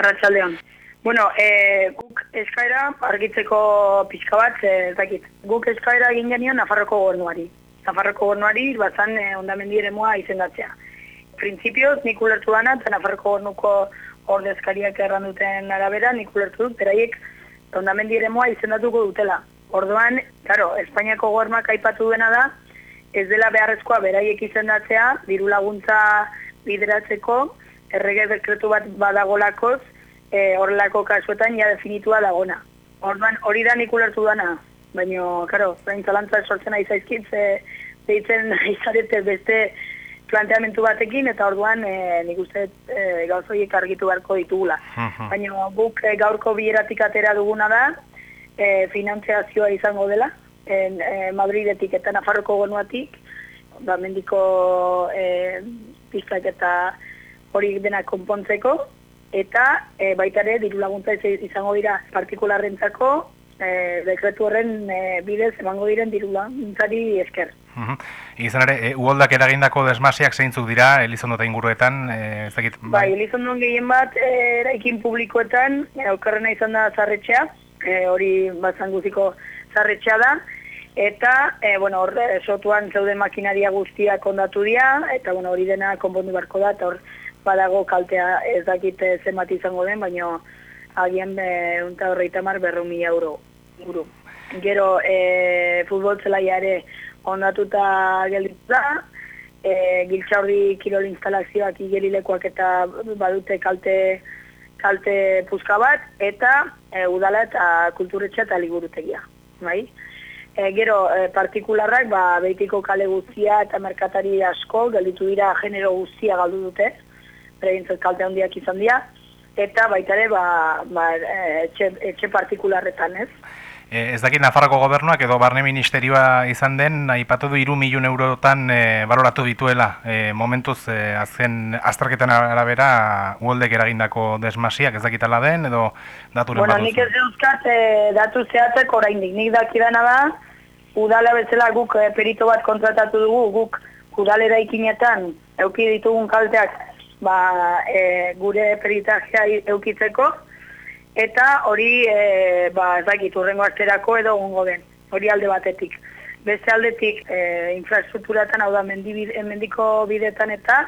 Arratxaldeon. Bueno, e, guk eskaera argitzeko pixka bat, e, dakit. Guk eskaera egin genioen Nafarroko gobernuari. Nafarroko gobernuari bazan e, ondamendi ere mua izendatzea. Printzipioz, nik ulertu dana, eta Nafarroko gobernuko ordezkariak erran duten arabera, nik ulertu dut, beraiek ondamendi ere mua izendatuko dutela. Orduan, claro, Espainiako gobernuak aipatu duena da, ez dela beharrezkoa beraiek izendatzea, diru laguntza bideratzeko, errege dekretu bat badagolakoz, e, horrelako kasuetan ja definitua dagona. Orduan, hori da nik ulertu dana, baina, karo, zain zalantza sortzen ari zaizkit, ze, deitzen izarete beste planteamentu batekin, eta orduan e, nik uste e, gauzoiek argitu beharko ditugula. Baina guk e, gaurko bieratik atera duguna da, e, finantziazioa izango dela, en, e, Madridetik eta Nafarroko gonuatik, ba, mendiko e, piztak eta hori dena konpontzeko, eta e, baita ere diru laguntza izango dira partikularrentzako e, dekretu horren e, bidez emango diren diru laguntzari esker. Uh Izan ere, e, uoldak eragindako desmasiak zeintzuk dira Elizondo eta inguruetan? E, ezakit, bai, bai Elizondo gehien bat e, eraikin publikoetan, e, aukarrena izan da zarretxea, e, hori bazan guziko zarretxea da, eta e, bueno, hor, sotuan zeuden makinaria guztiak ondatu dira, eta bueno, hori dena konpondu beharko da, eta hor, badago kaltea ez dakite zenbat izango den, baina agian be, unta horreita mar berru mila euro. Guru. Gero e, futbol zelaiare ondatuta gelditu da, e, giltxaurdi kirol instalazioak igerilekoak eta badute kalte kalte puzka bat, eta e, udala eta kulturetxa eta liburutegia. Bai? E, gero, e, partikularrak, ba, behitiko kale guztia eta merkatari asko, gelditu dira genero guztia galdu dute, beregintzat kalte handiak izan dira, eta baita ere ba, ba, etxe, etxe partikularretan, ez? E, ez dakit Nafarroko gobernuak edo barne ministerioa izan den, aipatu du iru miliun eurotan e, baloratu dituela. E, momentuz, e, azken azterketan arabera, uoldek eragindako desmasiak ez dakitala den, edo daturen bueno, Nik ez duzkat e, datu zehatzek oraindik. Nik dakidana da, udala bezala guk e, perito bat kontratatu dugu, guk udalera ikinetan, euki ditugun kalteak ba, e, gure peritajea eukitzeko, eta hori, e, ba, ez dakit, urrengo arterako edo gongo den, hori alde batetik. Beste aldetik, e, infrastrukturatan, hau da, mendiko bidetan eta,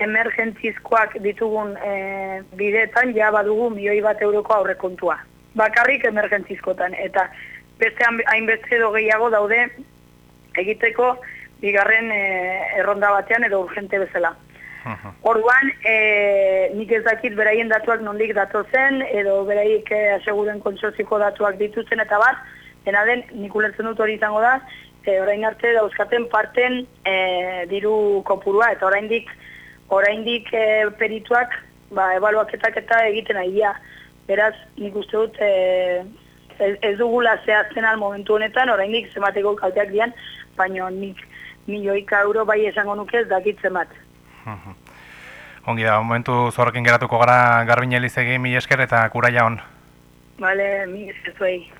emergentzizkoak ditugun e, bidetan, ja badugu milioi bat euroko aurrekontua. Bakarrik emergentzizkotan, eta beste hainbeste edo gehiago daude egiteko bigarren e, erronda batean edo urgente bezala. Orduan, e, nik ez dakit beraien datuak nondik datozen, edo beraik e, aseguren kontsoziko datuak dituzen eta bat, dena den, nik ulertzen dut hori izango da, e, orain arte dauzkaten parten e, diru kopurua, eta oraindik oraindik e, perituak, ba, ebaluaketak eta egiten aia. Beraz, nik uste dut, e, ez, ez dugula zehazten al momentu honetan, oraindik zemateko kalteak dian, baina nik milioika euro bai esango nuke ez dakit zemat. Ongi da, momentu zorrekin geratuko gara Garbin Elizegi, mi esker eta kura jaun. Bale, mi esker zuei.